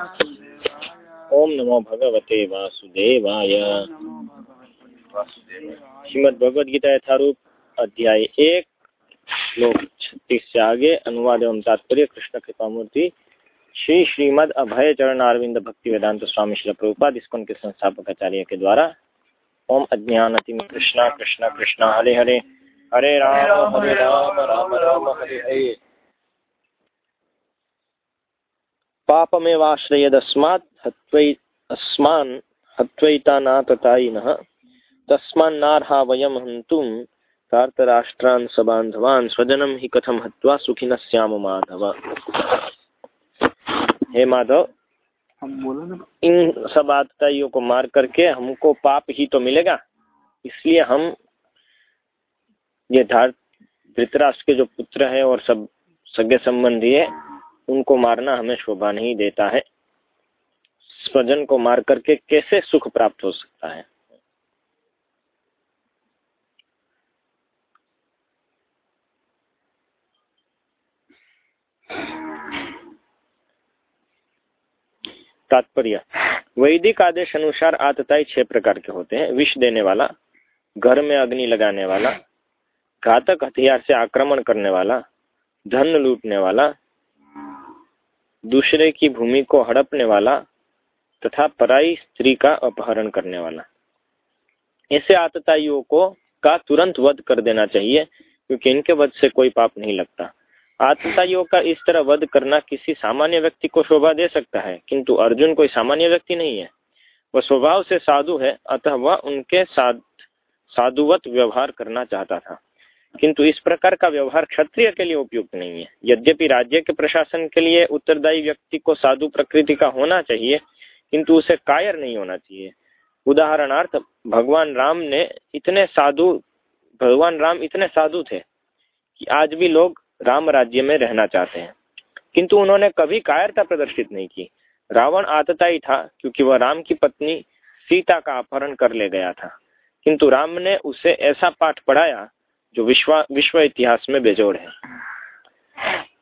ओम नमो भगवते वासुदेवाय। श्रीमद गीता यथारूप अध्याय एक, श्लोक छत्तीस से आगे, अनुवाद एवं तात्पर्य, कृष्ण कृपा मूर्ति श्री श्रीमद अभय चरण अरविंद भक्ति वेदांत स्वामी श्री प्रभुपाद इसको के संस्थापक आचार्य के द्वारा। ओम अज्ञान कृष्णा कृष्णा कृष्णा, हरे हरे। हरे राम हरे राम राम राम, हरे हरे। पापमेवाश्रयदस्मात् हत्वै अस्मान् हत्वैतानाततायिनः। तस्मान्नार्हा वयं हन्तुं कार्तराष्ट्रान् सबान्धवान् स्वजनं हि कथम हत्वा सुखिन श्याम माधव। हे माधव हम बोला ना। इन सब आतताइयों को मार करके हमको पाप ही तो मिलेगा। इसलिए हम ये धार धृतराष्ट्र के जो पुत्र है और सब सगे संबंधी है उनको मारना हमें शोभा नहीं देता है। स्वजन को मार करके कैसे सुख प्राप्त हो सकता है? तात्पर्य, वैदिक आदेश अनुसार आतताई छह प्रकार के होते हैं। विष देने वाला, घर में अग्नि लगाने वाला, घातक हथियार से आक्रमण करने वाला, धन लूटने वाला दूसरे की भूमि को हड़पने वाला तथा पराई स्त्री का अपहरण करने वाला। ऐसे आतताइयों को का तुरंत वध कर देना चाहिए, क्योंकि इनके वध से कोई पाप नहीं लगता। आतताइयों का इस तरह वध करना किसी सामान्य व्यक्ति को शोभा दे सकता है, किंतु अर्जुन कोई सामान्य व्यक्ति नहीं है। वह स्वभाव से साधु है, अतः वह उनके साथ साधुवत व्यवहार करना चाहता था। किंतु इस प्रकार का व्यवहार क्षत्रिय के लिए उपयुक्त नहीं है। यद्यपि राज्य के प्रशासन के लिए उत्तरदायी व्यक्ति को साधु प्रकृति का होना चाहिए, किंतु उसे कायर नहीं होना चाहिए। उदाहरणार्थ, भगवान राम ने इतने साधु, भगवान राम इतने साधु थे कि आज भी लोग राम राज्य में रहना चाहते हैं। किंतु उन्होंने कभी कायरता प्रदर्शित नहीं की। रावण आतताई था क्योंकि वह राम की पत्नी सीता का अपहरण कर ले गया था। किंतु राम ने उसे ऐसा पाठ पढ़ाया जो विश्व विश्व इतिहास में बेजोड़ है।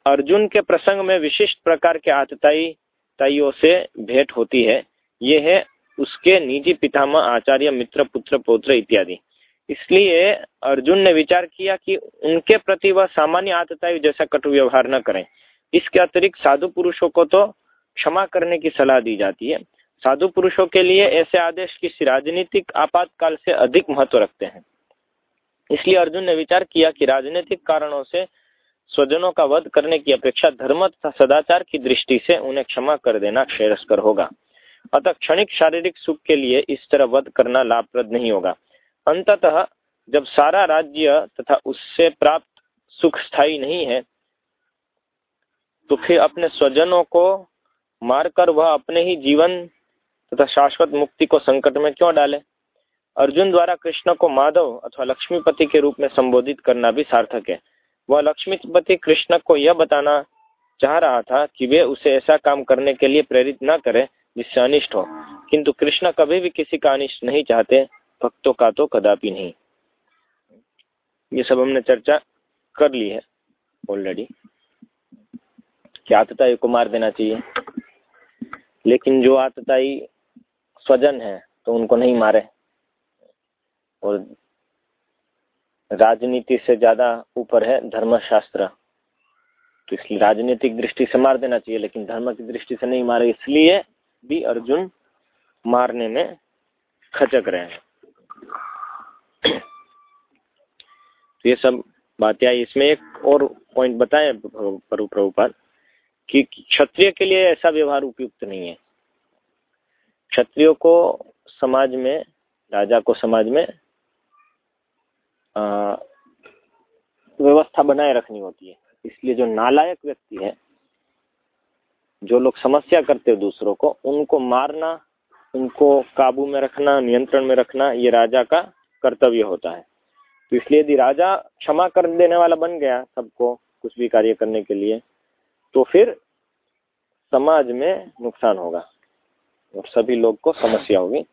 अर्जुन के प्रसंग में विशिष्ट प्रकार के आतताई, ताइयों से भेंट होती है। ये है उसके निजी पितामह, आचार्य, मित्र, पुत्र, पौत्र इत्यादि। इसलिए अर्जुन ने विचार किया कि उनके प्रति वह सामान्य आतताई जैसा कटु व्यवहार न करें। इसके अतिरिक्त साधु पुरुषों को तो क्षमा करने की सलाह दी जाती है। साधु पुरुषों के लिए ऐसे आदेश किसी राजनीतिक आपातकाल से अधिक महत्व रखते हैं। इसलिए अर्जुन ने विचार किया कि राजनीतिक कारणों से स्वजनों का वध करने की अपेक्षा धर्म तथा सदाचार की दृष्टि से उन्हें क्षमा कर देना श्रेयस्कर होगा। अतः क्षणिक शारीरिक सुख के लिए इस तरह वध करना लाभप्रद नहीं होगा। अंततः जब सारा राज्य तथा उससे प्राप्त सुख स्थायी नहीं है तो फिर अपने स्वजनों को मारकर वह अपने ही जीवन तथा शाश्वत मुक्ति को संकट में क्यों डाले? अर्जुन द्वारा कृष्ण को माधव अथवा लक्ष्मीपति के रूप में संबोधित करना भी सार्थक है। वह लक्ष्मीपति कृष्ण को यह बताना चाह रहा था कि वे उसे ऐसा काम करने के लिए प्रेरित न करें जिससे अनिष्ट हो। किंतु कृष्ण कभी भी किसी का अनिष्ट नहीं चाहते, भक्तों का तो कदापि नहीं। ये सब हमने चर्चा कर ली है ऑलरेडी कि आतताई को मार देना चाहिए? लेकिन जो आतताई स्वजन है तो उनको नहीं मारे। और राजनीति से ज़्यादा ऊपर है धर्मशास्त्र। तो इसलिए राजनीतिक दृष्टि से मार देना चाहिए, लेकिन धर्म की दृष्टि से नहीं मारे, इसलिए भी अर्जुन मारने में खचक रहे हैं। तो ये सब बातें आई। इसमें एक और पॉइंट बताएँ प्रभुपाद, कि क्षत्रिय के लिए ऐसा व्यवहार उपयुक्त नहीं है। क्षत्रियो को समाज में, राजा को समाज में व्यवस्था बनाए रखनी होती है। इसलिए जो नालायक व्यक्ति है, जो लोग समस्या करते हैं दूसरों को, उनको मारना, उनको काबू में रखना, नियंत्रण में रखना, ये राजा का कर्तव्य होता है। तो इसलिए यदि राजा क्षमा कर देने वाला बन गया सबको कुछ भी कार्य करने के लिए तो फिर समाज में नुकसान होगा और सभी लोग को समस्या होगी।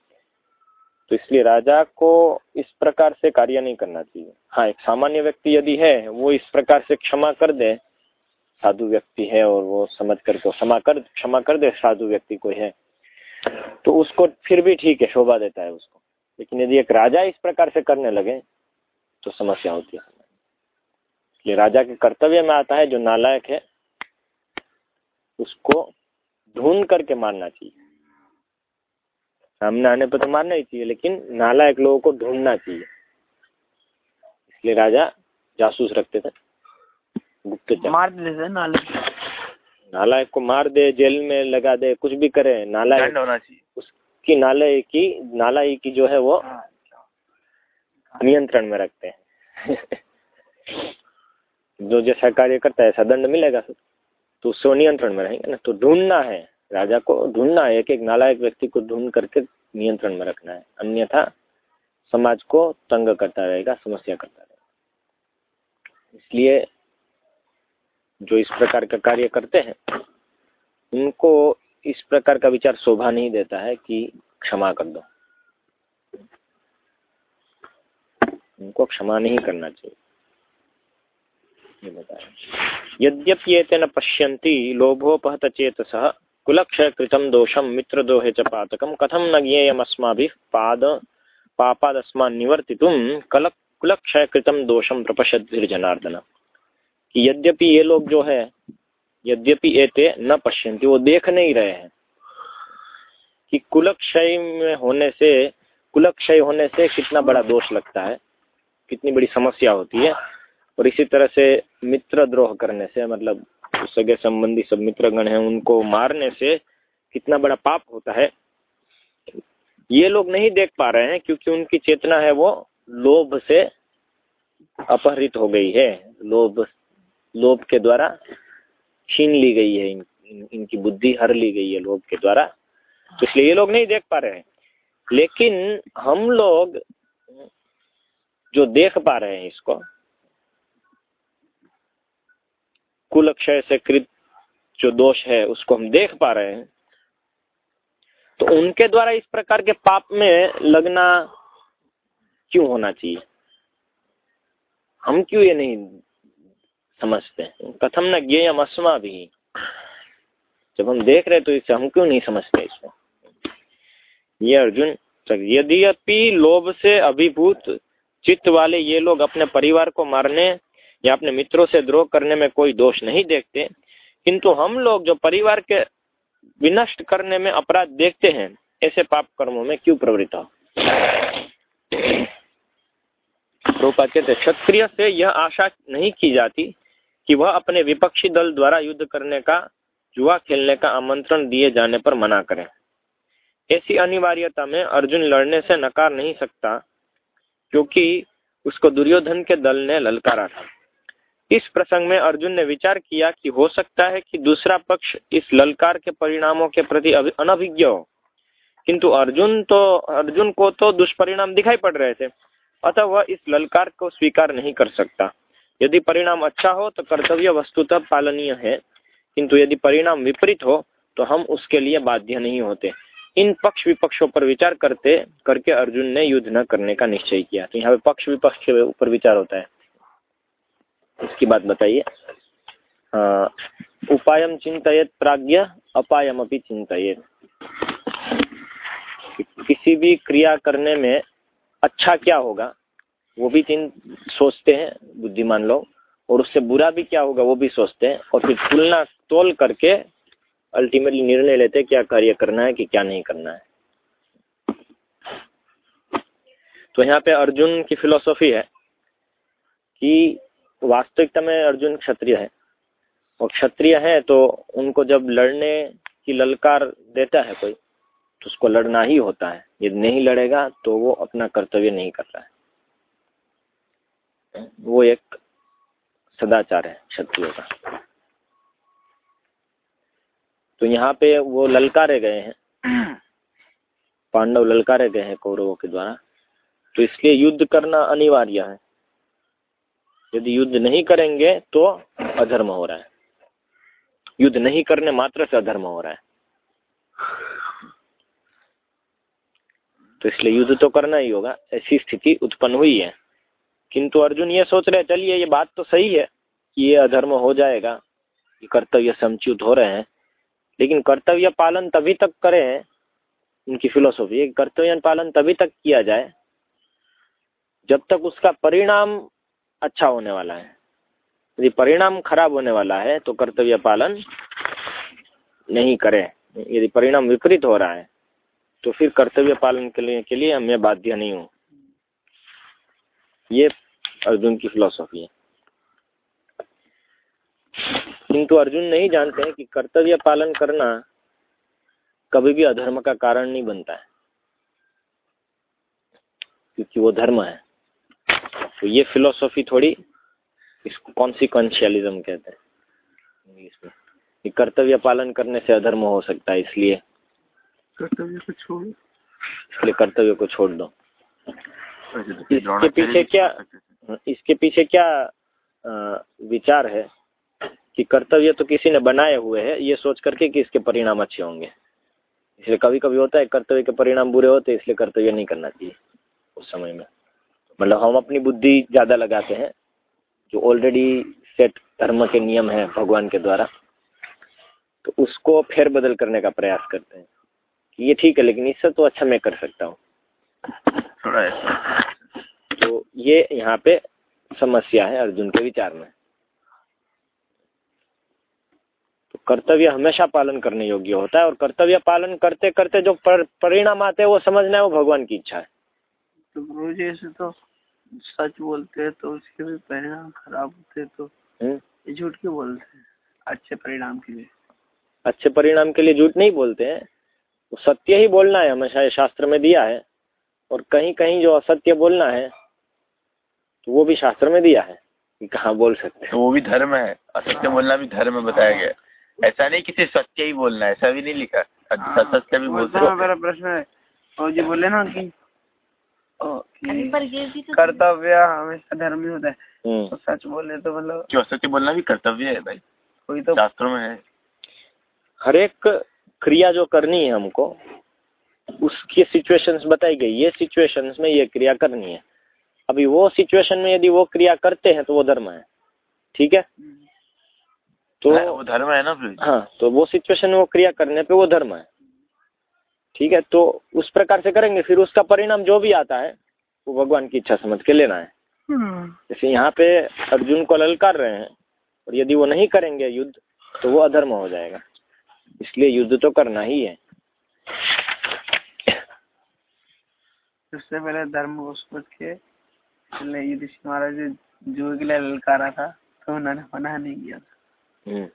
तो इसलिए राजा को इस प्रकार से कार्य नहीं करना चाहिए। हाँ एक सामान्य व्यक्ति यदि है, वो इस प्रकार से क्षमा कर दे, साधु व्यक्ति है और वो समझ करके क्षमा कर क्षमा कर दे, साधु व्यक्ति कोई है तो उसको फिर भी ठीक है, शोभा देता है उसको। लेकिन यदि एक राजा इस प्रकार से करने लगे तो समस्या होती है। इसलिए राजा के कर्तव्य में आता है, जो नालायक है, उसको ढूंढ करके मारना चाहिए। सामने आने पर तो मारना ही चाहिए लेकिन नालायक लोगों को ढूंढना चाहिए। इसलिए राजा जासूस रखते थे गुप्तचर। मार देते नालायक नालायक को मार दे जेल में लगा दे कुछ भी करे नालायक होना चाहिए। उसकी नालाय की नालाई की जो है वो हाँ, नियंत्रण में रखते हैं। जो जैसा कार्य करता है ऐसा दंड मिलेगा। तो उससे नियंत्रण में रहेंगे ना। तो ढूंढना है। राजा को ढूंढना है एक एक नालायक व्यक्ति को ढूंढ करके नियंत्रण में रखना है। अन्यथा समाज को तंग करता रहेगा, समस्या करता रहेगा। इसलिए जो इस प्रकार का कार्य करते हैं, उनको इस प्रकार का विचार शोभा नहीं देता है कि क्षमा कर दो। उनको क्षमा नहीं करना चाहिए। ये बताया यद्यपि तेन पश्यन्ति, लोभोपहत चेतस। कुलक्षय कृतम दोषम मित्रदोहे च पातकम कथम न ज्ञेयमस्माभिः पाद पापादस्मान् निवर्तितुम कल कुलक्षय कृतम दोषम प्रपश्यद्भिर्जनार्दन कि यद्यपि ये लोग जो है, यद्यपि एते न पश्यंती वो देख नहीं रहे हैं कि कुलक्षय में होने से, कुलक्षय होने से कितना बड़ा दोष लगता है, कितनी बड़ी समस्या होती है। और इसी तरह से मित्र द्रोह करने से मतलब सगे संबंधी सब मित्रगण हैं उनको मारने से कितना बड़ा पाप होता है। ये लोग नहीं देख पा रहे हैं क्योंकि उनकी चेतना है वो लोभ से अपहरित हो गई है। लोभ लोभ के द्वारा छीन ली गई है इन, इन, इनकी बुद्धि हर ली गई है लोभ के द्वारा। तो इसलिए ये लोग नहीं देख पा रहे हैं। लेकिन हम लोग जो देख पा रहे हैं इसको कुल अक्षय से कृत जो दोष है, उसको हम देख पा रहे हैं। तो उनके द्वारा इस प्रकार के पाप में लगना क्यों होना चाहिए? हम क्यों ये नहीं समझते कथम न ज्ञेयम अस्मा भी जब हम देख रहे तो इसे हम क्यों नहीं समझते इसको? ये अर्जुन यदि लोभ से अभिभूत चित्त वाले ये लोग अपने परिवार को मारने या अपने मित्रों से द्रोह करने में कोई दोष नहीं देखते, किंतु हम लोग जो परिवार के विनष्ट करने में अपराध देखते हैं, ऐसे पाप कर्मों में क्यों प्रवृत्त हो? कहते क्षत्रिय से यह आशा नहीं की जाती कि वह अपने विपक्षी दल द्वारा युद्ध करने का, जुआ खेलने का आमंत्रण दिए जाने पर मना करें। ऐसी अनिवार्यता में अर्जुन लड़ने से नकार नहीं सकता, क्योंकि उसको दुर्योधन के दल ने ललकारा था। इस प्रसंग में अर्जुन ने विचार किया कि हो सकता है कि दूसरा पक्ष इस ललकार के परिणामों के प्रति अनभिज्ञ हो। किंतु अर्जुन तो अर्जुन को तो दुष्परिणाम दिखाई पड़ रहे थे। अतः वह इस ललकार को स्वीकार नहीं कर सकता। यदि परिणाम अच्छा हो तो कर्तव्य वस्तुतः पालनीय है। किंतु यदि परिणाम विपरीत हो तो हम उसके लिए बाध्य नहीं होते। इन पक्ष विपक्षों पर विचार करते, करके अर्जुन ने युद्ध न करने का निश्चय किया। तो यहाँ पे पक्ष विपक्ष के ऊपर विचार होता है। इसकी बात बताइए। उपायम चिंतित प्राज्ञ अपायम अपनी चिंतित किसी भी क्रिया करने में अच्छा क्या होगा, वो भी चिंत सोचते हैं बुद्धिमान लोग, और उससे बुरा भी क्या होगा, वो भी सोचते हैं, और फिर तुलना तोल करके अल्टीमेटली निर्णय लेते हैं क्या कार्य करना है कि क्या नहीं करना है। तो यहाँ पे अर्जुन की फिलोसॉफी है कि वास्तविकता में अर्जुन क्षत्रिय है। और क्षत्रिय है तो उनको जब लड़ने की ललकार देता है कोई तो उसको लड़ना ही होता है। यदि नहीं लड़ेगा तो वो अपना कर्तव्य नहीं करता है। वो एक सदाचार है क्षत्रियो का। तो यहाँ पे वो ललकारे गए हैं। पांडव ललकारे गए हैं कौरवों के द्वारा। तो इसलिए युद्ध करना अनिवार्य है। यदि युद्ध नहीं करेंगे तो अधर्म हो रहा है। युद्ध नहीं करने मात्र से अधर्म हो रहा है। तो इसलिए युद्ध तो करना ही होगा। ऐसी स्थिति उत्पन्न हुई है। किंतु अर्जुन ये सोच रहे चलिए ये बात तो सही है कि ये अधर्म हो जाएगा, ये कर्तव्य समच्युत हो रहे हैं। लेकिन कर्तव्य पालन तभी तक करें उनकी फिलोसॉफी कर्तव्य पालन तभी तक किया जाए, जब तक उसका परिणाम अच्छा होने वाला है। यदि परिणाम खराब होने वाला है तो कर्तव्य पालन नहीं करें। यदि परिणाम विपरीत हो रहा है तो फिर कर्तव्य पालन के लिए के लिए मैं बाध्य नहीं हूँ। ये अर्जुन की फिलोसॉफी है। किंतु अर्जुन नहीं जानते हैं कि कर्तव्य पालन करना कभी भी अधर्म का कारण नहीं बनता है, क्योंकि वो धर्म है। तो ये फिलोसॉफी थोड़ी इसको कॉन्सिक्वेंशियलिज्म कहते हैं। इंग्लिश में कि कर्तव्य पालन करने से अधर्म हो सकता है इसलिए। कर्तव्य को छोड़ इसलिए कर्तव्य को छोड़ दो। इसके पीछे क्या इसके पीछे क्या विचार है कि कर्तव्य तो किसी ने बनाए हुए हैं ये सोच करके कि इसके परिणाम अच्छे होंगे। इसलिए कभी कभी होता है कर्तव्य के परिणाम बुरे होते हैं इसलिए कर्तव्य नहीं करना चाहिए उस समय में। मतलब हम अपनी बुद्धि ज़्यादा लगाते हैं जो ऑलरेडी सेट धर्म के नियम है भगवान के द्वारा तो उसको फेर बदल करने का प्रयास करते हैं कि ये ठीक है लेकिन इससे तो अच्छा मैं कर सकता हूँ। थोड़ा तो ये यहाँ पे समस्या है अर्जुन के विचार में। तो कर्तव्य हमेशा पालन करने योग्य होता है और कर्तव्य पालन करते करते जो पर, परिणाम आते हैं वो समझना है वो भगवान की इच्छा है। तो गुरु जी ऐसे तो सच बोलते हैं तो उसके भी परिणाम खराब होते हैं तो। ये झूठ क्यों बोलते हैं? अच्छे परिणाम के लिए। अच्छे परिणाम के लिए झूठ नहीं बोलते हैं। तो सत्य ही बोलना है हमेशा ये शास्त्र में दिया है। और कहीं कहीं जो असत्य बोलना है तो वो भी शास्त्र में दिया है कि कहाँ बोल सकते हैं। तो वो भी धर्म है। असत्य बोलना भी धर्म में बताया गया ऐसा नहीं किसी सत्य ही बोलना है ऐसा भी नहीं लिखा। हाँ, सत्य भी बोलते मेरा प्रश्न है। और जी बोले ना कि कर्तव्य हमेशा धर्म ही होता है। हम्म। तो सच बोले तो मतलब क्यों सत्य बोलना भी कर्तव्य है भाई। कोई तो शास्त्रों में है। हर एक क्रिया जो करनी है हमको उसकी सिचुएशंस बताई गई। ये सिचुएशंस में ये क्रिया करनी है। अभी वो सिचुएशन में यदि वो क्रिया करते हैं तो वो धर्म है। ठीक है? तो वो धर्म है ना फिर। हाँ तो वो सिचुएशन में वो क्रिया करने पे वो धर्म है। ठीक है तो उस प्रकार से करेंगे फिर उसका परिणाम जो भी आता है वो भगवान की इच्छा समझ के लेना है हम्म। जैसे यहाँ पे अर्जुन को ललकार रहे हैं और यदि वो नहीं करेंगे युद्ध तो वो अधर्म हो जाएगा इसलिए युद्ध तो करना ही है उससे पहले धर्म को महाराज जो के लिए ललकारा था तो उन्होंने मना नहीं किया था हम्म।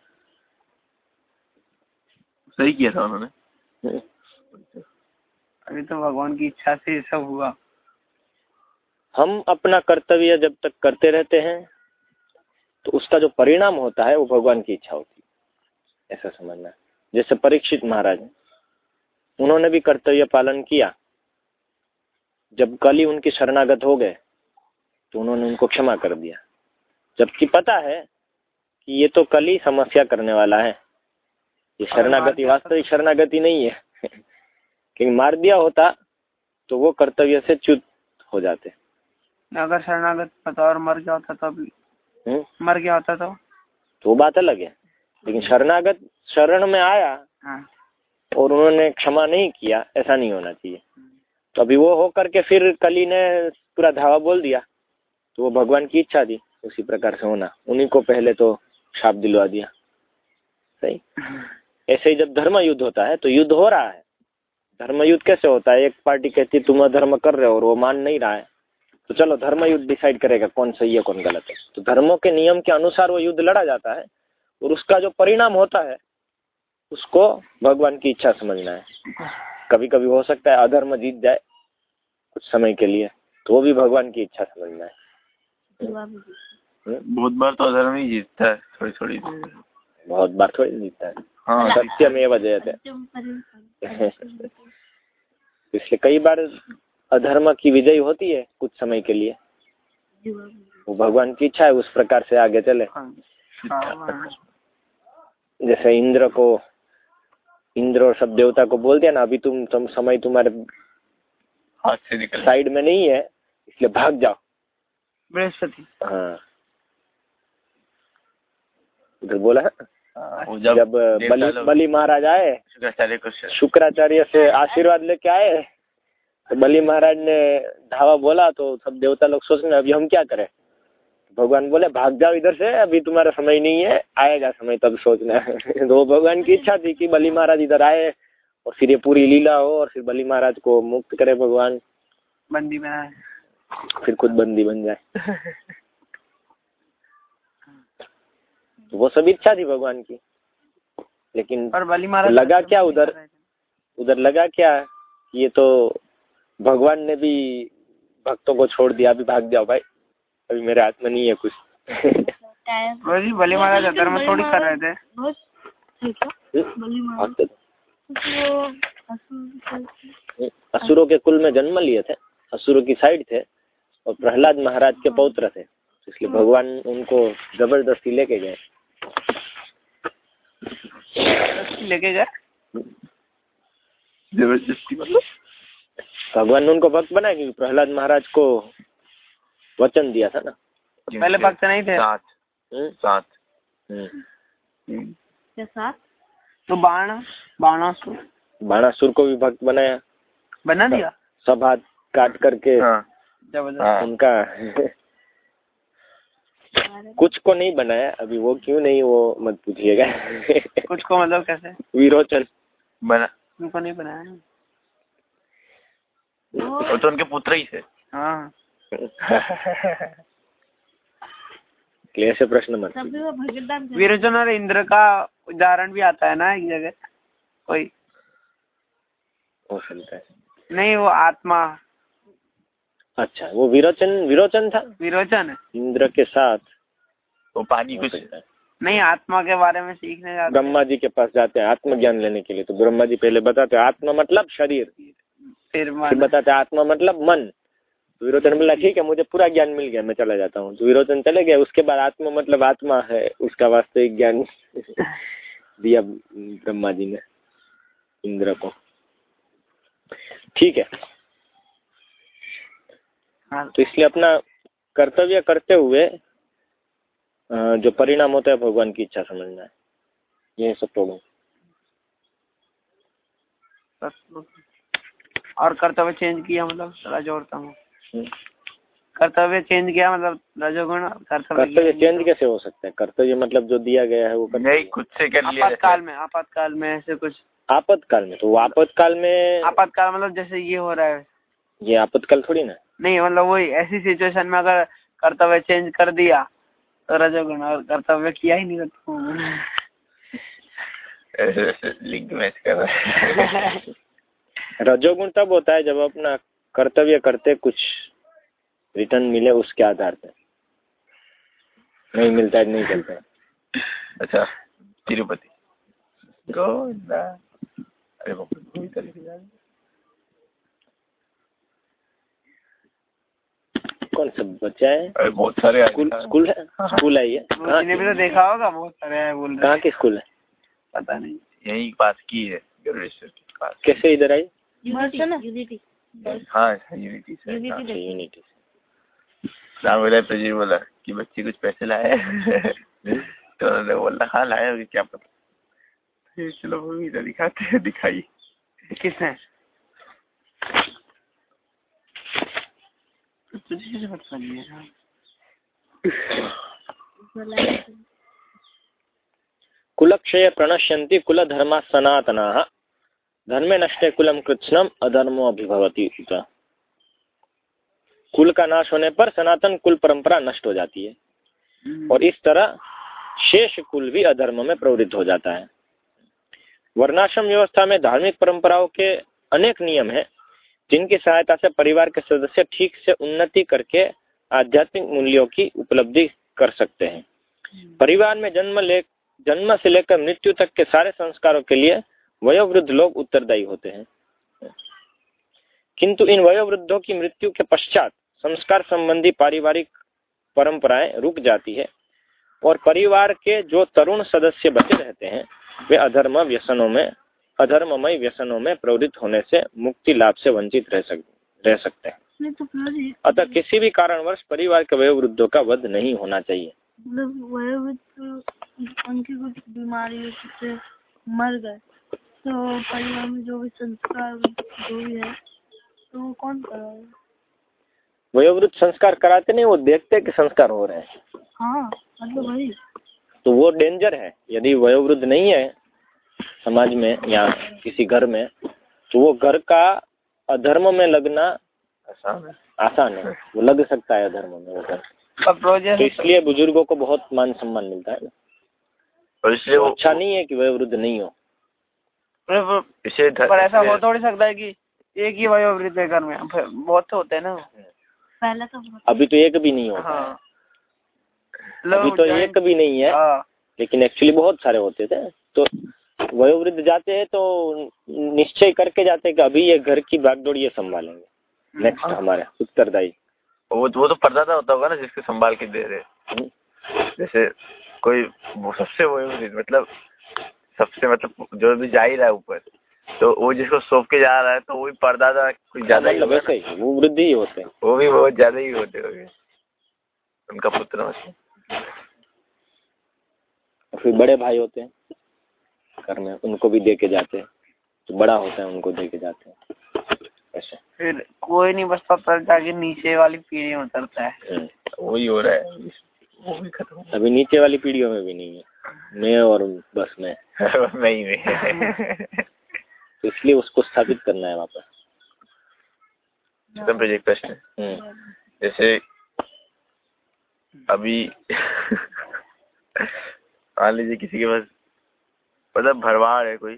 सही किया था उन्होंने हम्म। अभी तो भगवान की इच्छा से ये सब हुआ। हम अपना कर्तव्य जब तक करते रहते हैं तो उसका जो परिणाम होता है वो भगवान की इच्छा होती है। ऐसा समझना जैसे परीक्षित महाराज उन्होंने भी कर्तव्य पालन किया। जब कली उनकी शरणागत हो गए तो उन्होंने उनको क्षमा कर दिया। जबकि पता है कि ये तो कली समस्या करने वाला है। ये शरणागति वास्तविक शरणागति नहीं है। क्योंकि मार दिया होता तो वो कर्तव्य से च्युत हो जाते। अगर शरणागत पता और मर गया होता तब हम्म? मर गया होता तो? तो बात अलग है। लेकिन शरणागत शरण में आया हाँ। और उन्होंने क्षमा नहीं किया ऐसा नहीं होना चाहिए। तो अभी वो हो करके फिर कली ने पूरा धावा बोल दिया। तो वो भगवान की इच्छा थी उसी प्रकार से होना। उन्हीं को पहले तो छाप दिलवा दिया। सही? ऐसे ही जब धर्म युद्ध होता है तो युद्ध हो रहा है। धर्म युद्ध कैसे होता है? एक पार्टी कहती है तुम अधर्म कर रहे हो और वो मान नहीं रहा है। तो चलो धर्म युद्ध डिसाइड करेगा कौन सही है कौन गलत है। तो धर्मों के नियम के अनुसार वो युद्ध लड़ा जाता है और उसका जो परिणाम होता है उसको भगवान की इच्छा समझना है। कभी कभी हो सकता है अधर्म जीत जाए कुछ समय के लिए तो वो भी भगवान की इच्छा समझना है। बहुत बार तो अधर्म ही जीतता है थोड़ी थोड़ी बहुत बार थोड़ी जीतता है। हाँ सत्य में जयते। इसलिए कई बार अधर्म की विजय होती है कुछ समय के लिए। वो भगवान की इच्छा है उस प्रकार से आगे चले। हाँ। जैसे इंद्र को इंद्र और सब देवता को बोल दिया ना अभी तुम तुम समय तुम्हारे हाथ से निकल। साइड में नहीं है इसलिए भाग जाओ। बृहस्पति। हाँ। उधर बोला है? जब जब देवता बलि बलि महाराज आए शुक्राचार्य को शुक्राचार्य से आशीर्वाद लेके आए तो बलि महाराज ने धावा बोला तो सब देवता लोग सोच रहे अभी हम क्या करें? भगवान बोले भाग जाओ इधर से अभी तुम्हारा समय नहीं है आएगा समय तब सोचना। है तो भगवान की इच्छा थी कि बलि महाराज इधर आए और फिर ये पूरी लीला हो और फिर बलि महाराज को मुक्त करे भगवान। बंदी बनाए। फिर खुद बंदी बन जाए। तो वो सब इच्छा थी भगवान की। लेकिन पर बलि महाराज लगा क्या उधर? उधर लगा क्या ये तो भगवान ने भी भक्तों को छोड़ दिया अभी भाग जाओ भाई। अभी मेरे हाथ में नहीं है कुछ। जी बलि महाराज अधर्म थोड़ी कर रहे थे। बहुत ठीक है। बलि महाराज भक्त वो असुर असुरों के कुल में जन्म लिए थे। असुरों की साइड थे और प्रहलाद महाराज के पौत्र थे। इसलिए भगवान उनको ज़बरदस्ती लेके गए। लेके गए ज़बरदस्ती मतलब? भगवान ने उनको भक्त बनाया क्योंकि प्रहलाद महाराज को वचन दिया था ना? पहले भक्त नहीं थे। सात। हम्म, सात। हम्म। हम्म। साथ तो बाण बाणासुर। बाणासुर को भी भक्त बनाया। बना दिया? सब हाथ काट करके हाँ। ज़बरदस्त। हाँ उनका कुछ को नहीं बनाया अभी वो क्यों नहीं वो मत पूछिएगा। कुछ को मतलब कैसे? विरोचन। बना। उनको नहीं बनाया? वो तो उनके पुत्र ही थे। हाँ। क्लियर से प्रश्न मत वो। विरोचन और इंद्र का उदाहरण भी आता है ना एक जगह? कोई? हो सकता है। नहीं वो आत्मा। अच्छा वो विरोचन विरोचन था? विरोचन। इंद्र के साथ। वो पानी कुछ नहीं आत्मा के बारे में सीखने जाते हैं। ब्रह्मा जी के पास जाते हैं आत्मज्ञान लेने के लिए। तो ब्रह्मा जी पहले बताते हैं आत्मा मतलब शरीर। फिर फिर बताते आत्मा मतलब मन। तो विरोचन बोला ठीक है मुझे पूरा ज्ञान मिल गया मैं चला जाता हूँ। तो विरोचन चले गए उसके बाद आत्मा मतलब आत्मा है उसका वास्तविक ज्ञान दिया ब्रह्मा जी ने इंद्र को। ठीक है। हाँ। तो इसलिए अपना कर्तव्य करते हुए जो परिणाम होता है भगवान की इच्छा समझना है। ये सब प्रॉब्लम और कर्तव्य चेंज किया मतलब हूँ हम्म। कर्तव्य चेंज किया मतलब रजोगुण कर्तव्य कर्तव्य चेंज कैसे हो सकता है? कर्तव्य मतलब जो दिया गया है वो नहीं खुद से कर लिया आपातकाल में आपातकाल में ऐसे कुछ। आपातकाल में तो आपातकाल में आपातकाल मतलब जैसे ये हो रहा है। ये आपातकाल थोड़ी ना। नहीं मतलब वही ऐसी सिचुएशन में अगर कर्तव्य चेंज कर दिया रजोगुण और कर्तव्य किया ही नहीं हूँ लिंक मैच कर रहा है। रजोगुण तब होता है जब अपना कर्तव्य करते कुछ रिटर्न मिले उसके आधार पे नहीं मिलता है नहीं चलता है। अच्छा तिरुपति। गोविंदा अरे बाप रे, वही तो लिखा है। कौन सा बच्चा है? अरे बहुत सारे स्कूल स्कूल है? स्कूल है? ये कहाँ भी तो देखा होगा बहुत सारे हैं बोल रहे कहाँ की स्कूल है? पता नहीं। यही पास की है पास। कैसे इधर आई? यूनिटी हाँ। यूनिटी से यूनिटी हाँ। राम बोला प्रजीव बोला कि बच्चे कुछ पैसे लाए तो उन्होंने बोला हाँ लाए क्या पता। चलो वो भी तो दिखाते हैं दिखाई किसने तुझे कैसे पता चली कुलक्षय प्रणश्यन्ति कुलधर्मा सनातनाः। धर्मे नष्टे कुलम कृत्स्नम अधर्मो अभिभवती कुल का नाश होने पर सनातन कुल परंपरा नष्ट हो जाती है। और इस तरह शेष कुल भी अधर्म में प्रवृत्त हो जाता है। वर्णाश्रम व्यवस्था में धार्मिक परंपराओं के अनेक नियम हैं। जिनकी सहायता से परिवार के सदस्य ठीक से उन्नति करके आध्यात्मिक मूल्यों की उपलब्धि कर सकते हैं। परिवार में जन्म ले जन्म से लेकर मृत्यु तक के सारे संस्कारों के लिए वयोवृद्ध लोग उत्तरदायी होते हैं। किंतु इन वयोवृद्धों की मृत्यु के पश्चात संस्कार संबंधी पारिवारिक परंपराएँ रुक जाती है और परिवार के जो तरुण सदस्य बचे रहते हैं वे अधर्म व्यसनों में अधर्ममय व्यसनों में प्रवृत्त होने से मुक्ति लाभ से वंचित रह सक रह सकते हैं। तो अतः किसी भी कारणवश परिवार के वयोवृद्धों का वध नहीं होना चाहिए। मतलब वयोवृद्ध उनकी कुछ बीमारी है जिससे मर गए। तो परिवार में जो भी संस्कार जो भी है तो वो कौन कराएगा वयोवृद्ध संस्कार कराते नहीं वो देखते हैं कि संस्कार हो रहे हैं। हाँ मतलब वही। तो वो डेंजर है। यदि वयोवृद्ध नहीं है समाज में या किसी घर में तो वो घर का अधर्म में लगना आसान है। आसान है। वो लग सकता है अधर्म में वो घर। तो इसलिए बुज़ुर्गों को बहुत मान सम्मान मिलता है ना। और इसलिए वो अच्छा नहीं है कि वयोवृद्ध नहीं हो। इसे पर ऐसा हो थोड़ी सकता है कि एक ही वयोवृद्ध है घर में। बहुत तो होते हैं ना पहले तो अभी तो एक भी नहीं होता हाँ। अभी तो एक भी नहीं है हाँ। लेकिन एक्चुअली बहुत सारे होते थे। तो वयोवृद्ध जाते हैं तो निश्चय करके जाते हैं कि अभी ये घर की बागडोर ये संभालेंगे। नेक्स्ट हाँ। हमारे उत्तरदायी। वो वो तो परदादा होता होगा ना जिसके संभाल के दे रहे। हम्म। जैसे कोई वो सबसे वो मतलब सबसे मतलब जो भी जा ही रहा है ऊपर तो वो जिसको सौंप के जा रहा है तो वही परदादा कुछ ज़्यादा ही मतलब होगा वैसे ही वो वृद्धि ही होते हैं। वो भी बहुत ज़्यादा ही होते होंगे। उनका पुत्र फिर बड़े भाई होते हैं। में उनको भी दे के जाते हैं। तो बड़ा होता है उनको दे के जाते हैं। ऐसे। फिर कोई नहीं बचता तब जाके नीचे वाली पीढ़ी में उतरता है। हम्म। वही हो रहा है। वो भी खत्म अभी नीचे वाली पीढ़ियों में भी नहीं है। मैं और बस मैं। नहीं नहीं। तो इसलिए उसको स्थापित करना है वापस। एकदम पे प्रश्न। हम्म। जैसे अभी मान लीजिए किसी के पास मतलब भरवाड़ है कोई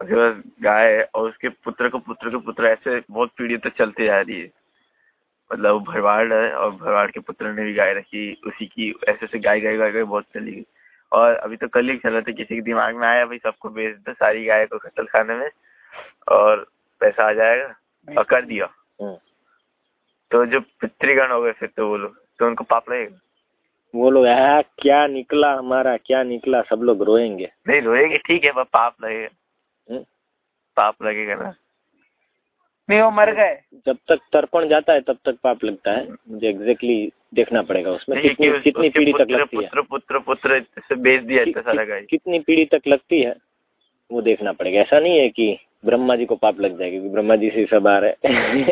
उसके पास गाय है और उसके पुत्र को पुत्र को पुत्र ऐसे बहुत पीढ़ी तक चलती जा रही है। मतलब वो भरवाड़ है और भरवाड़ के पुत्र ने भी गाय रखी उसी की ऐसे ऐसे गाय गाय गाय गाय बहुत चली गई। और अभी तो कल ही चल रहा था किसी के दिमाग में आया भाई सबको बेच दो सारी गाय को कत्ल खाने में और पैसा आ जाएगा और कर दिया। हम्म। तो जो पितृगण हो गए फिर तो वो लोग तो उनको पाप लगेगा? वो लोग "आ, क्या निकला हमारा क्या निकला सब लोग रोएँगे। नहीं रोएँगे ठीक है पाप लगेगा। हम्म। पाप लगेगा ना? नहीं वो मर गए। जब तक तर्पण जाता है तब तक पाप लगता है। मुझे एग्जैक्टली देखना पड़ेगा उसमें। कितनी उस- कितनी पीढ़ी तक पुत्र लगती है? पुत्र पुत्र पुत्र से बेच दिया इतना सारा गाय। कितनी पीढ़ी तक लगती है वो देखना पड़ेगा। ऐसा नहीं है कि ब्रह्मा जी को पाप लग जाएगा क्योंकि ब्रह्मा जी से सब आ रहे हैं।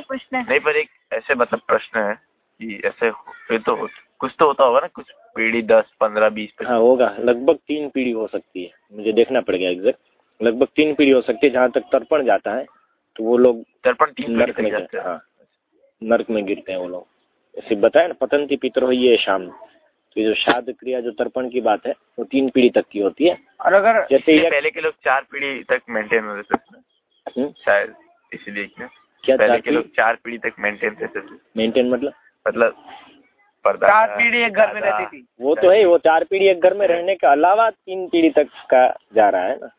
प्रश्न नहीं पर एक ऐसे मतलब प्रश्न है कि ऐसे फिर तो कुछ तो होता होगा ना कुछ पीढ़ी दस पंद्रह बीस हाँ होगा। लगभग तीन पीढ़ी हो सकती है। मुझे देखना पड़ेगा एग्जैक्ट लगभग तीन पीढ़ी हो सकती है जहाँ तक तर्पण जाता है तो वो लोग दर्पण तीन नर्क में जाते हैं। हैं। हाँ नर्क में गिरते हैं वो लोग। ऐसे बताया ना पतंती पितर हो ये शाम। तो ये जो श्राद्ध क्रिया जो तर्पण की बात है वो तीन पीढ़ी तक की होती है। और अगर जैसे ये पहले के लोग चार पीढ़ी तक मेंटेन होते थे हम्म, शायद इसीलिए क्या क्या पहले के लोग चार पीढ़ी तक मेंटेन रहते थे। मेंटेन मतलब? मतलब चार पीढ़ी एक घर में रहती थी। वो तो है वो चार पीढ़ी एक घर में रहने के अलावा तीन पीढ़ी तक का जा रहा है ना।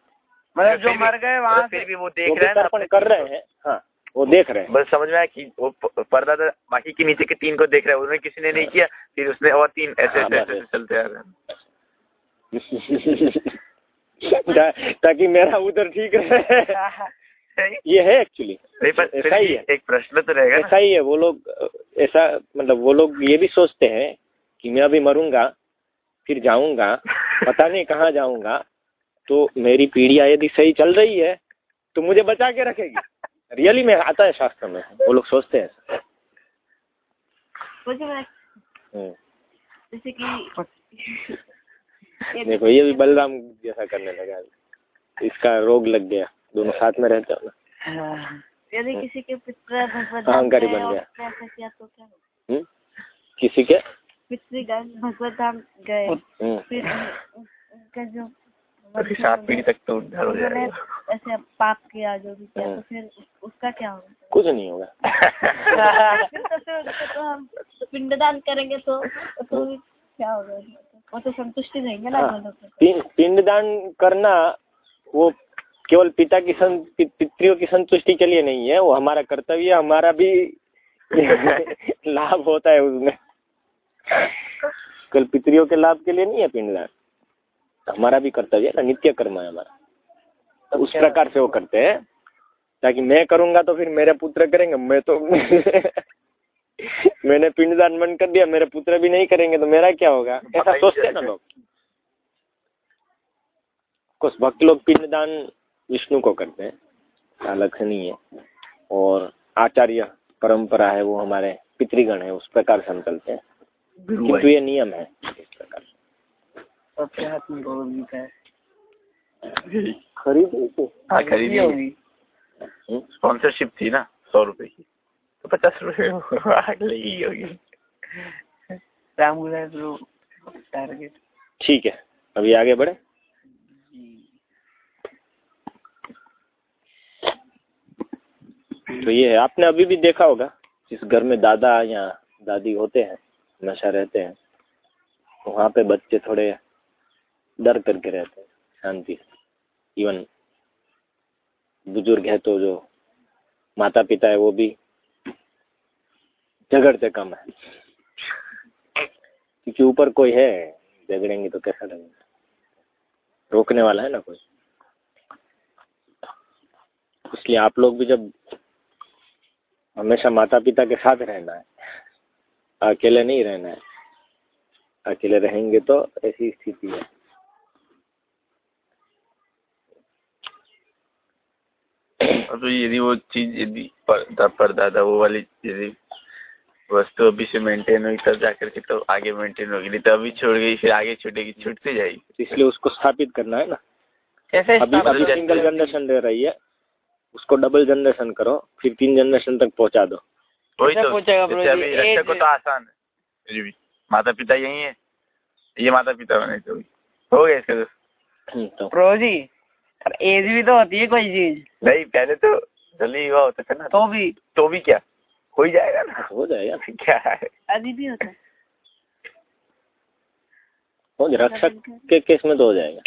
मतलब जो मर गए वहाँ से भी वो देख रहे हैं कर रहे हैं हाँ वो देख रहे हैं। बस समझ में आया कि वो प- परदादा बाकी के नीचे के तीन को देख रहा है उन्होंने किसी ने नहीं किया फिर उसने और तीन ऐसे हाँ, ऐसे ऐसे। चलते आ रहे हैं। हैं ताकि मेरा उधर ठीक रहे। सही? ये है एक्चुअली ऐसा ही है। एक प्रश्न तो रहेगा ऐसा ही है वो लोग ऐसा मतलब वो लोग ये भी सोचते हैं कि मैं अभी मरूँगा फिर जाऊँगा पता नहीं कहाँ जाऊँगा तो मेरी पीढ़ियाँ यदि सही चल रही है तो मुझे बचा के रखेगी। रियली में आता है शास्त्र में वो लोग सोचते हैं मुझे हम्म। जैसे कि देखो ये भी बलराम जैसा करने लगा। इसका रोग लग गया। दोनों साथ में रहते हो ना यदि किसी के पितृ भगवत अहंकारी बन गया। ऐसा किया तो क्या? हम्म? किसी के पितृ भगवत धाम गए हम्म। फिर उनका जो सात पीढ़ी तक तो उद्धार हो जाएगा ऐसे पाप किया जो भी किया तो हम्म। फिर उसका क्या होगा कुछ नहीं होगा फिर तो तो हम पिंडदान करेंगे तो तो क्या होगा वो तो संतुष्टि रहेंगे ना हाँ। पिंडदान करना वो केवल पिता की सं, पि- पितरियों की संतुष्टि के लिए नहीं है वो हमारा कर्तव्य हमारा भी लाभ होता है उसमें। केवल पितरियों के लाभ के लिए नहीं है पिंडदान। हमारा भी कर्तव्य है ना नित्य कर्म है हमारा। तो उस प्रकार से वो करते हैं। ताकि मैं करूँगा तो फिर मेरे पुत्र करेंगे मैं तो मैंने पिंडदान मन कर दिया मेरे पुत्र भी नहीं करेंगे तो मेरा क्या होगा? ऐसा सोचते हैं ना लोग। कुछ भक्त लोग पिंडदान विष्णु को करते हैं। अलग से नहीं है। और आचार्य परंपरा है वो हमारे पितृगण है उस प्रकार से हम चलते हैं। किंतु ये नियम है इस प्रकार हाथ में भगवदगीता है। खरीद हाँ खरीदी स्पॉन्सरशिप थी ना सौ रुपए की। तो पचास रुपए लगी होगी। राम टारगेट ठीक है अभी आगे बढ़े। तो ये है। आपने अभी भी देखा होगा, जिस घर में दादा या दादी होते हैं, नशा रहते हैं, वहाँ पे बच्चे थोड़े डर करके रहते हैं, शांति इवन बुज़ुर्ग है तो जो माता पिता है, वो भी झगड़ते कम है। क्योंकि ऊपर कोई है, झगड़ेंगे तो कैसा लगेगा? रोकने वाला है ना कोई? इसलिए आप लोग भी जब हमेशा माता पिता के साथ रहना है। अकेले नहीं रहना है। अकेले रहेंगे तो ऐसी स्थिति है। तो यदि वो चीज़ यदि पर्दा परदादा वो वाली यदि वस्तु अभी से मेंटेन हुई तब जाकर के तो आगे मेंटेन होगी। नहीं तो अभी छोड़ गई फिर आगे छूटेगी छूटती जाएगी। इसलिए उसको स्थापित करना है ना। कैसे अभी अभी सिंगल जनरेशन दे रही है। उसको डबल जनरेशन करो फिर तीन जनरेशन तक पहुँचा दो। वही तो? अभी रक्षा को तो आसान है। भी। माता पिता यही है। ये माता पिता बने तो हो गया इसका तो हम्म, तो। प्रो जी एज भी तो होती है कोई चीज़। नहीं पहले तो जल्दी हुआ होता था ना। तो भी। तो भी क्या? हो ही जाएगा ना। हो जाएगा। क्या है? अभी भी होता है। रक्षक के केस में तो हो जाएगा।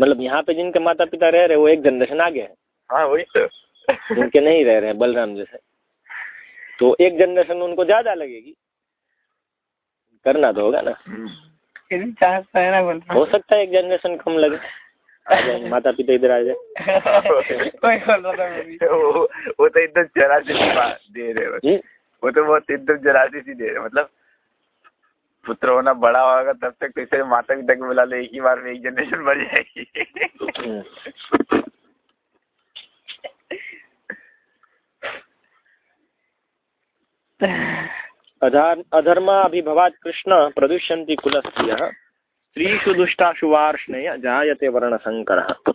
मतलब यहाँ पे जिनके माता पिता रह रहे वो एक जनरेशन आगे है। हाँ वही तो। जिनके नहीं रह रहे हैं बलराम जैसे। तो एक जनरेशन उनको ज़्यादा लगेगी। करना तो होगा ना। तो है हो सकता है एक जनरेशन कम लगे। माता पिता इधर आ जाए। कोई बोल रहा था वो वो तो एकदम जरा सी दे रहे बस। हम्म, वो तो बहुत एकदम जरा सी सी दे रहे मतलब पुत्र होना बड़ा होगा तब तक तो इसे माता पिता को बुला ले एक ही बार में एक जनरेशन बढ़ जाएगी। अधार अधर्माभिभवात् कृष्ण प्रदुष्यन्ति कुलस्त्रियः। स्त्रीषु दुष्टाशु वार्ष्णेय जायते वर्णशंकरः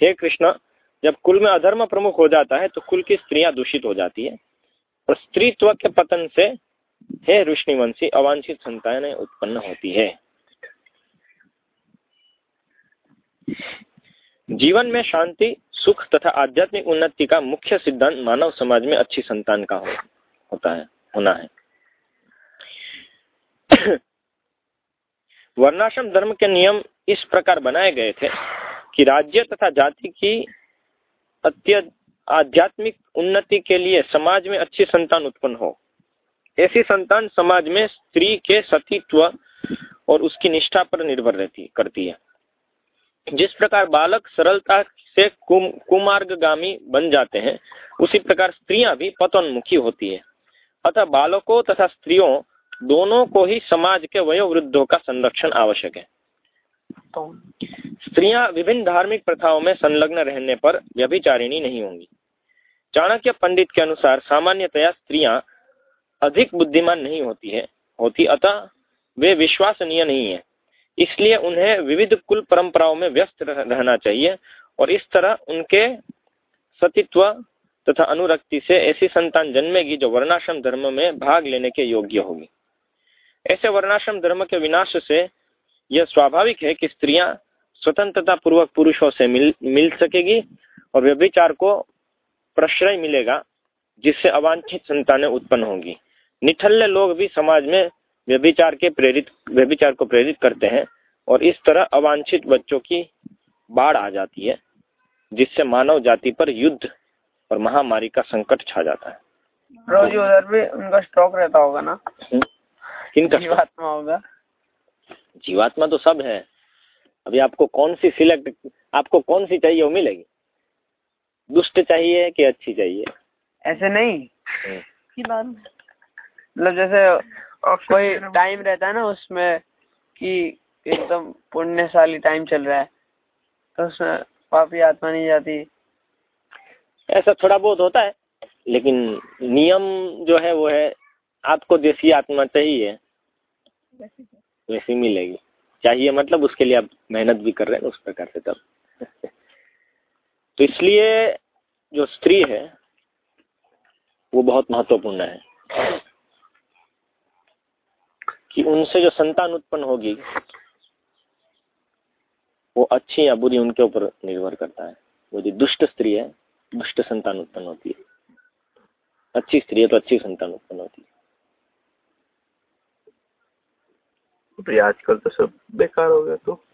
हे कृष्ण, जब कुल में अधर्म प्रमुख हो जाता है तो कुल की स्त्रियाँ दूषित हो जाती है। और स्त्रीत्व के पतन से, हे ऋषिवंशी, अवांछित संतानें उत्पन्न होती है। जीवन में शांति सुख तथा आध्यात्मिक उन्नति का मुख्य सिद्धांत मानव समाज में अच्छी संतान का हो, होता है होना है। वर्णाश्रम धर्म के नियम इस प्रकार बनाए गए थे कि राज्य तथा जाति की अत्य आध्यात्मिक उन्नति के लिए समाज में अच्छी संतान उत्पन्न हो। ऐसी संतान समाज में स्त्री के सतीत्व और उसकी निष्ठा पर निर्भर रहती करती है। जिस प्रकार बालक सरलता से कुम, कुमार्गगामी बन जाते हैं उसी प्रकार स्त्रियाँ भी पतोन्मुखी होती है। अतः बालकों तथा स्त्रियों दोनों को ही समाज के वयोवृद्धों का संरक्षण आवश्यक है। स्त्रियाँ विभिन्न धार्मिक प्रथाओं में संलग्न रहने पर व्यभिचारिणी नहीं होंगी। चाणक्य पंडित के अनुसार सामान्यतया स्त्रियाँ अधिक बुद्धिमान नहीं होती है होती अतः वे विश्वसनीय नहीं है। इसलिए उन्हें विविध कुल परंपराओं में व्यस्त रहना चाहिए और इस तरह उनके सतीत्व तथा अनुरक्ति से ऐसी संतान जन्मेगी जो वर्णाश्रम धर्म में भाग लेने के योग्य होगी। ऐसे वर्णाश्रम धर्म के विनाश से यह स्वाभाविक है कि स्त्रियाँ स्वतंत्रता पूर्वक पुरुषों से मिल मिल सकेगी और व्यभिचार को प्रश्रय मिलेगा, जिससे अवांछित संतानें उत्पन्न होंगी। निठल्ले लोग भी समाज में व्यभिचार के प्रेरित व्यभिचार को प्रेरित करते हैं और इस तरह अवांछित बच्चों की बाढ़ आ जाती है जिससे मानव जाति पर युद्ध और महामारी का संकट छा जाता है। रोज उधर भी उनका स्टॉक रहता होगा ना हम्म? किनका जीवात्मा होगा। जीवात्मा तो सब है। अभी आपको कौन सी सिलेक्ट आपको कौन सी चाहिए वो मिलेगी? दुष्ट चाहिए कि अच्छी चाहिए? ऐसे नहीं। हम्म, मतलब जैसे कोई टाइम रहता है ना उसमें कि एकदम पुण्यशाली टाइम चल रहा है तो उसमें पापी आत्मा नहीं जाती। ऐसा थोड़ा बहुत होता है लेकिन नियम जो है वो है आपको देसी आत्मा चाहिए वैसी मिलेगी। चाहिए मतलब उसके लिए आप मेहनत भी कर रहे हैं उस प्रकार से तब। तो इसलिए जो स्त्री है वो बहुत महत्वपूर्ण है। कि उनसे जो संतान उत्पन्न होगी वो अच्छी या बुरी उनके ऊपर निर्भर करता है। वो जो दुष्ट स्त्री है दुष्ट संतान उत्पन्न होती है। अच्छी स्त्री है तो अच्छी संतान उत्पन्न होती है। तो आजकल तो सब बेकार हो गया तो।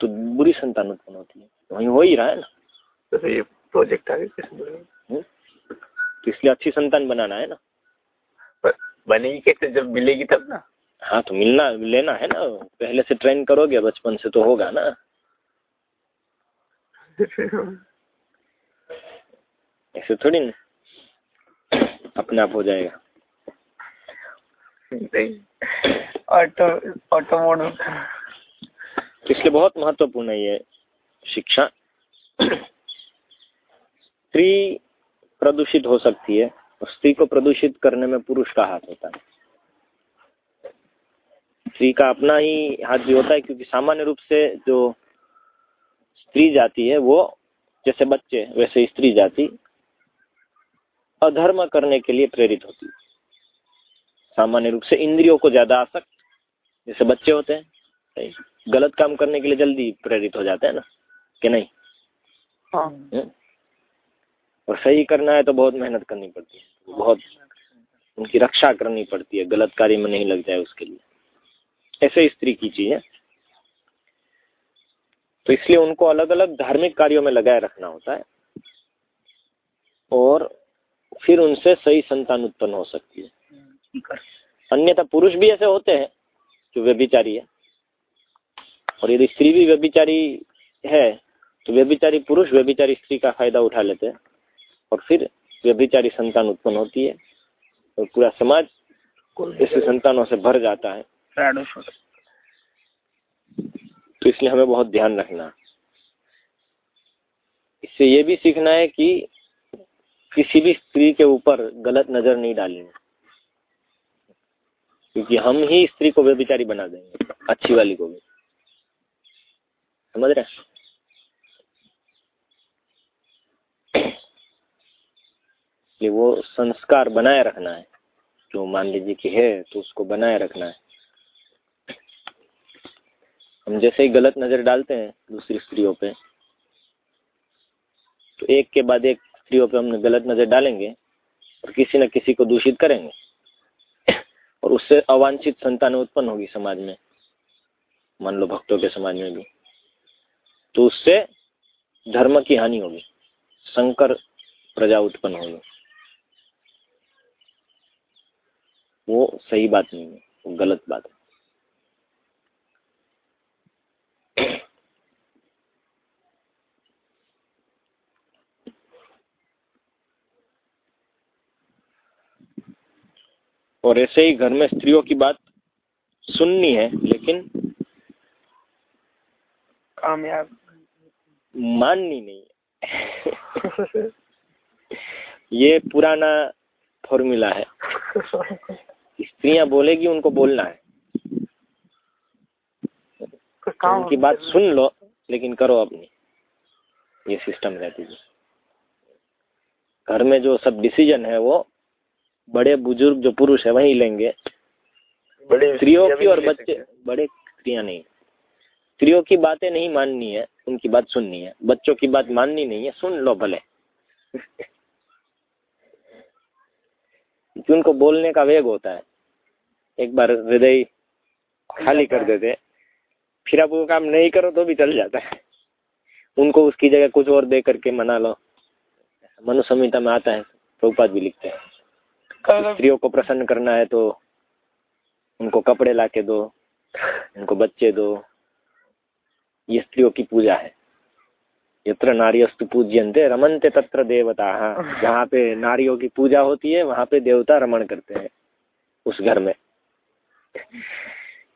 तो बुरी संतान उत्पन्न होती है। वही हो ही रहा है ना। तो ये प्रोजेक्ट आगे कैसे हम्म? तो इसलिए अच्छी संतान बनाना है ना। बनेगी कैसे? जब मिलेगी तब ना। हाँ तो मिलना लेना है ना। पहले से ट्रेन करोगे बचपन से तो होगा ना। ऐसे थोड़ी ना। अपने आप हो जाएगा। ऑटो ऑटो मोड इसलिए बहुत महत्वपूर्ण है ये शिक्षा। स्त्री प्रदूषित हो सकती है और स्त्री को प्रदूषित करने में पुरुष का हाथ होता है। स्त्री का अपना ही हाथ भी होता है क्योंकि सामान्य रूप से जो स्त्री जाति है वो जैसे बच्चे वैसे स्त्री जाति अधर्म करने के लिए प्रेरित होती है। सामान्य रूप से इंद्रियों को ज़्यादा आसक्त जैसे बच्चे होते हैं सही? गलत काम करने के लिए जल्दी प्रेरित हो जाते हैं ना कि नहीं? हाँ। हम्म? और सही करना है तो बहुत मेहनत करनी पड़ती है बहुत उनकी रक्षा करनी पड़ती है गलत कार्य में नहीं लग जाए उसके लिए। ऐसे स्त्री की चीज़ है तो इसलिए उनको अलग अलग धार्मिक कार्यों में लगाए रखना होता है। और फिर उनसे सही संतान उत्पन्न हो सकती है। अन्यथा पुरुष भी ऐसे होते हैं जो व्यभिचारी है। और यदि स्त्री भी व्यभिचारी है तो व्यभिचारी पुरुष व्यभिचारी स्त्री का फ़ायदा उठा लेते हैं। और फिर व्यभिचारी संतान उत्पन्न होती है। और पूरा समाज ऐसे संतानों से भर जाता है। तो इसलिए हमें बहुत ध्यान रखना। इससे ये भी सीखना है कि किसी भी स्त्री के ऊपर गलत नज़र नहीं डालनी। क्योंकि हम ही स्त्री को व्यभिचारी बना देंगे, अच्छी वाली को भी। समझ रहे हैं? वो संस्कार बनाए रखना है। जो मान लीजिए कि है तो उसको बनाए रखना है। हम जैसे ही गलत नज़र डालते हैं दूसरी स्त्रियों पे तो एक के बाद एक स्त्रियों पे हम गलत नज़र डालेंगे और किसी न किसी को दूषित करेंगे। और उससे अवांछित संतान उत्पन्न होगी समाज में, मान लो भक्तों के समाज में भी। तो उससे धर्म की हानि होगी, संकर प्रजा उत्पन्न होगी। वो सही बात नहीं है, वो गलत बात है। और ऐसे ही घर में स्त्रियों की बात सुननी है लेकिन कामयाब। माननी नहीं है। ये पुराना फॉर्मूला है। स्त्रियाँ बोलेगी उनको बोलना है। उनकी बात सुन लो लेकिन करो अपनी। ये सिस्टम रहती है। घर में जो सब डिसीज़न है वो बड़े बुज़ुर्ग जो पुरुष है वही लेंगे। बड़े स्त्रियों की और बच्चे बड़े स्त्रियाँ नहीं। स्त्रियों की बातें नहीं माननी है उनकी बात सुननी है। बच्चों की बात माननी नहीं है सुन लो भले। क्योंकि उनको बोलने का वेग होता है। एक बार हृदय खाली कर देते फिर आप वो काम नहीं करो तो भी चल जाता है। उनको उसकी जगह कुछ और दे करके मना लो। मनु संहिता में आता है प्रभुपाद भी लिखते हैं। स्त्रियों को प्रसन्न करना है तो उनको कपड़े ला के दो उनको बच्चे दो। ये स्त्रियों की पूजा है। यत्र नारियस्तु पूज्यंते रमनते तत्र देवता। जहाँ पे नारियों की पूजा होती है वहाँ पे देवता रमण करते हैं उस घर में।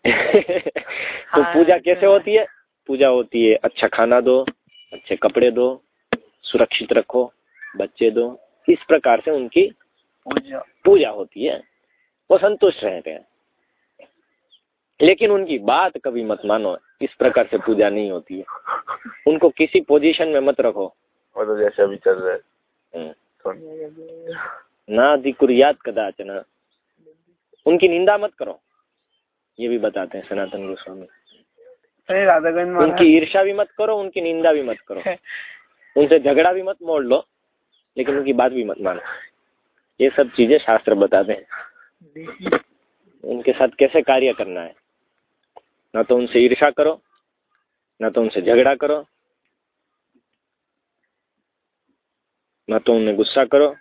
तो हाँ, पूजा तो कैसे होती है? पूजा होती है अच्छा खाना दो अच्छे कपड़े दो सुरक्षित रखो बच्चे दो। इस प्रकार से उनकी पूजा पूजा होती है वो संतुष्ट रहते हैं। लेकिन उनकी बात कभी मत मानो इस प्रकार से पूजा नहीं होती है। उनको किसी पोजीशन में मत रखो। वो तो जैसे अभी चल रहा है। हम्म। ना अधिकुर्यात कदाचन। उनकी निंदा मत करो। ये भी बताते हैं सनातन गोस्वामी। उनकी ईर्षा भी मत करो उनकी निंदा भी मत करो। उनसे झगड़ा भी मत मोड़ लो लेकिन उनकी बात भी मत मानो। ये सब चीज़ें शास्त्र बताते हैं। उनके साथ कैसे कार्य करना है? ना तो उनसे ईर्षा करो ना तो उनसे झगड़ा करो ना तो उन्हें गुस्सा करो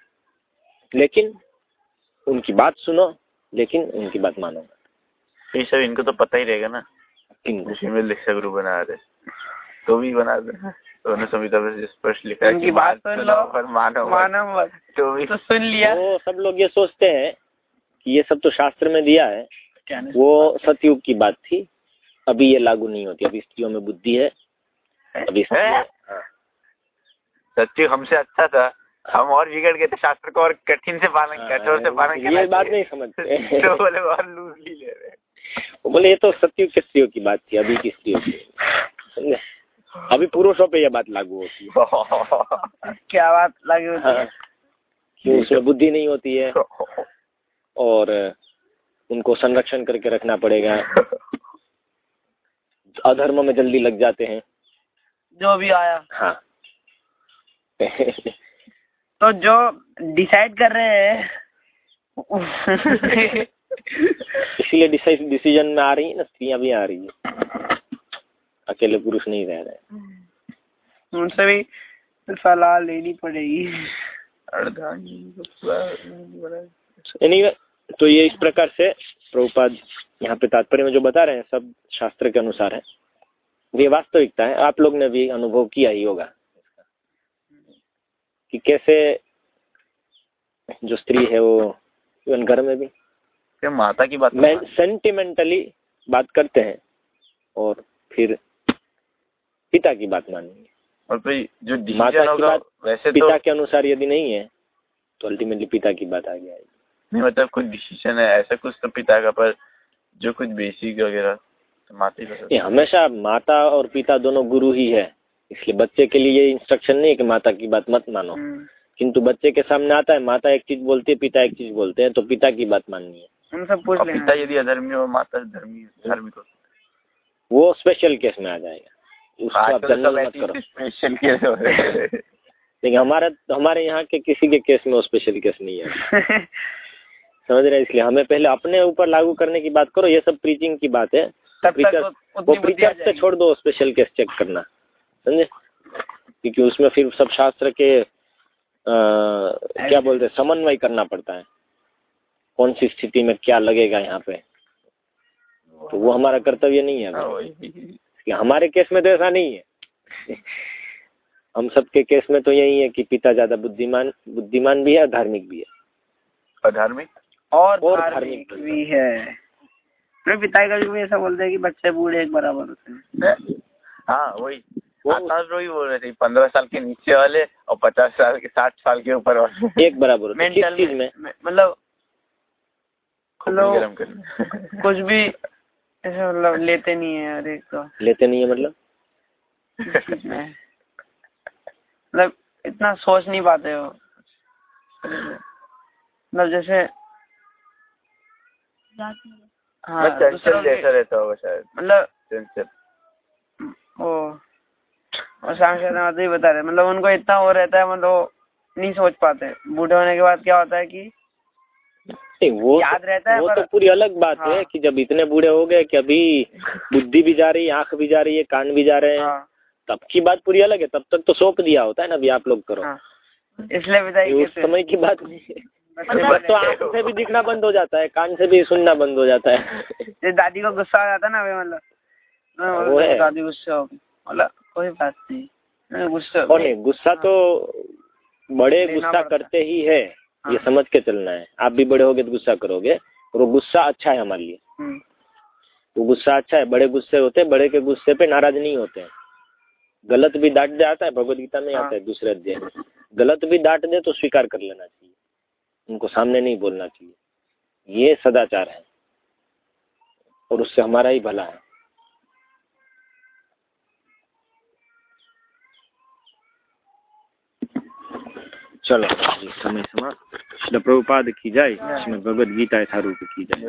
लेकिन उनकी बात सुनो लेकिन उनकी बात मानो। ये सब इनको तो पता ही रहेगा ना शिक्षा गुरु बना रहे तो भी बना दे दोनों संहिता में स्पष्ट लिखा है कि बात सुन लो, पर मानो मत। मानव मत। तो भी तो सुन लिया। वो सब लोग ये सोचते हैं कि ये सब तो शास्त्र में दिया है। वो सतयुग की बात थी। अभी ये लागू नहीं होती। अभी स्त्रियों में बुद्धि है। अभी है? हमसे अच्छा था। हम और बिगड़ गए थे। शास्त्र को और कठिन से पालन हाँ, कठोर से पालन ये बात नहीं समझते। तो बोले और लूज ही ले रहे बोले ये तो सतयुग के स्त्रियों की बात थी। अभी की स्त्रियों की। समझे? अभी पुरुषों पे ये बात लागू होती है। क्या बात लागू होती हाँ, है। कि उसमें बुद्धि नहीं होती है। और उनको संरक्षण करके रखना पड़ेगा। अधर्म में जल्दी लग जाते हैं। जो भी आया। हाँ। तो जो डिसाइड कर रहे हैं इसीलिए डिसीज़न में आ रही है ना स्त्रियाँ भी आ रही है। अकेले पुरुष नहीं रह रहे। उनसे भी सलाह लेनी पड़ेगी। तो ये इस प्रकार से प्रभुपाद यहाँ पे तात्पर्य में जो बता रहे हैं सब शास्त्र के अनुसार है। ये वास्तविकता है। आप लोग ने भी अनुभव किया ही होगा। कि कैसे जो स्त्री है वो इवन घर में भी। क्या माता की बात मैं सेंटिमेंटली बात करते हैं और फिर पिता की बात मानेंगे और फिर जो डिसीज़न की होगा बात वैसे तो पिता के अनुसार यदि नहीं है तो अल्टीमेटली पिता की बात आगे आएगी। नहीं मतलब कुछ डिसीज़न है ऐसा कुछ तो पिता का पर जो कुछ बेसिक वगैरह तो माता ही हमेशा माता और पिता दोनों गुरु ही है इसलिए बच्चे के लिए ये इंस्ट्रक्शन नहीं है कि माता की बात मत मानो। हम्म, किंतु बच्चे के सामने आता है माता एक चीज़ बोलती है पिता एक चीज़ बोलते हैं तो पिता की बात माननी है। पूछ और पिता यदि अधर्मी हो माता धर्मी धार्मिक हो वो स्पेशल केस में आ जाएगा। हो लेकिन हमारा हमारे यहाँ के किसी के केस में वो स्पेशल केस नहीं है। समझ रहे इसलिए हमें पहले अपने ऊपर लागू करने की बात करो। ये सब प्रीचिंग की बात है। तब तक प्रीचर वो- प्रीचर से छोड़ दो स्पेशल केस चेक करना। समझे? क्योंकि उसमें फिर सब शास्त्र के आ, क्या बोलते हैं? समन्वय करना पड़ता है। कौन सी स्थिति में क्या लगेगा यहाँ पे? तो वो हमारा कर्तव्य नहीं है हमारे केस में तो ऐसा नहीं है। हम सबके केस में तो यही है कि पिता ज़्यादा बुद्धिमान बुद्धिमान भी है और धार्मिक भी है। अधार्मिक? और और धार्मिक धार्मिक भी है। मेरे पिता का भी ऐसा बोलते हैं कि बच्चे बूढ़े एक बराबर होते हैं। हाँ? वही। आकाश रोही बोल रहे थे पंद्रह साल के नीचे वाले और पचास साल के साठ साल के ऊपर वाले। एक बराबर होते हैं। मेंटल में? मतलब कुछ भी ऐसे मतलब लेते नहीं है एक तो लेते नहीं है मतलब? मतलब इतना सोच नहीं पाते हो। मतलब जैसे हाँ मैं चंचल जैसा रहता होगा शायद। मतलब चंचल वो और ही बता रहे मतलब उनको इतना वो रहता है मतलब नहीं सोच पाते। बूढ़े होने के बाद क्या होता है कि नहीं वो याद रहता है वो पर तो पूरी अलग बात हाँ। है। हाँ। कि जब इतने बूढ़े हो गए कि अभी बुद्धि भी जा रही है आँख भी जा रही है कान भी जा रहे हैं हाँ। तब की बात पूरी अलग है तब तक तो सौंप दिया होता है ना अभी आप लोग करो। हाँ। इसलिए उस समय की बात नहीं है। तो आँख से भी दिखना बंद हो जाता है कान से भी सुनना बंद हो जाता है। दादी को गुस्सा आ जाता है ना वे मतलब। हूँ, है। दादी गुस्से हो मतलब कोई बात नहीं। मैं गुस्से हो और गुस्सा तो बड़े गुस्सा करते ही है। ये हाँ। समझ के चलना है। आप भी बड़े होगे तो गुस्सा करोगे और वो गुस्सा अच्छा है हमारे लिए। हम्म, वो गुस्सा अच्छा है बड़े गुस्से होते हैं बड़े के गुस्से पे नाराज़ नहीं होते हैं। गलत भी डांट दे आता है भगवत गीता में आता है। दूसरे अध्याय में। गलत भी डांट दे तो स्वीकार कर लेना चाहिए। उनको सामने नहीं बोलना चाहिए। ये सदाचार है और उससे हमारा ही भला है। चलो जी समय समाप्त। प्रभुपाद की जय। इसमें भगवत गीता यथारूप की जाए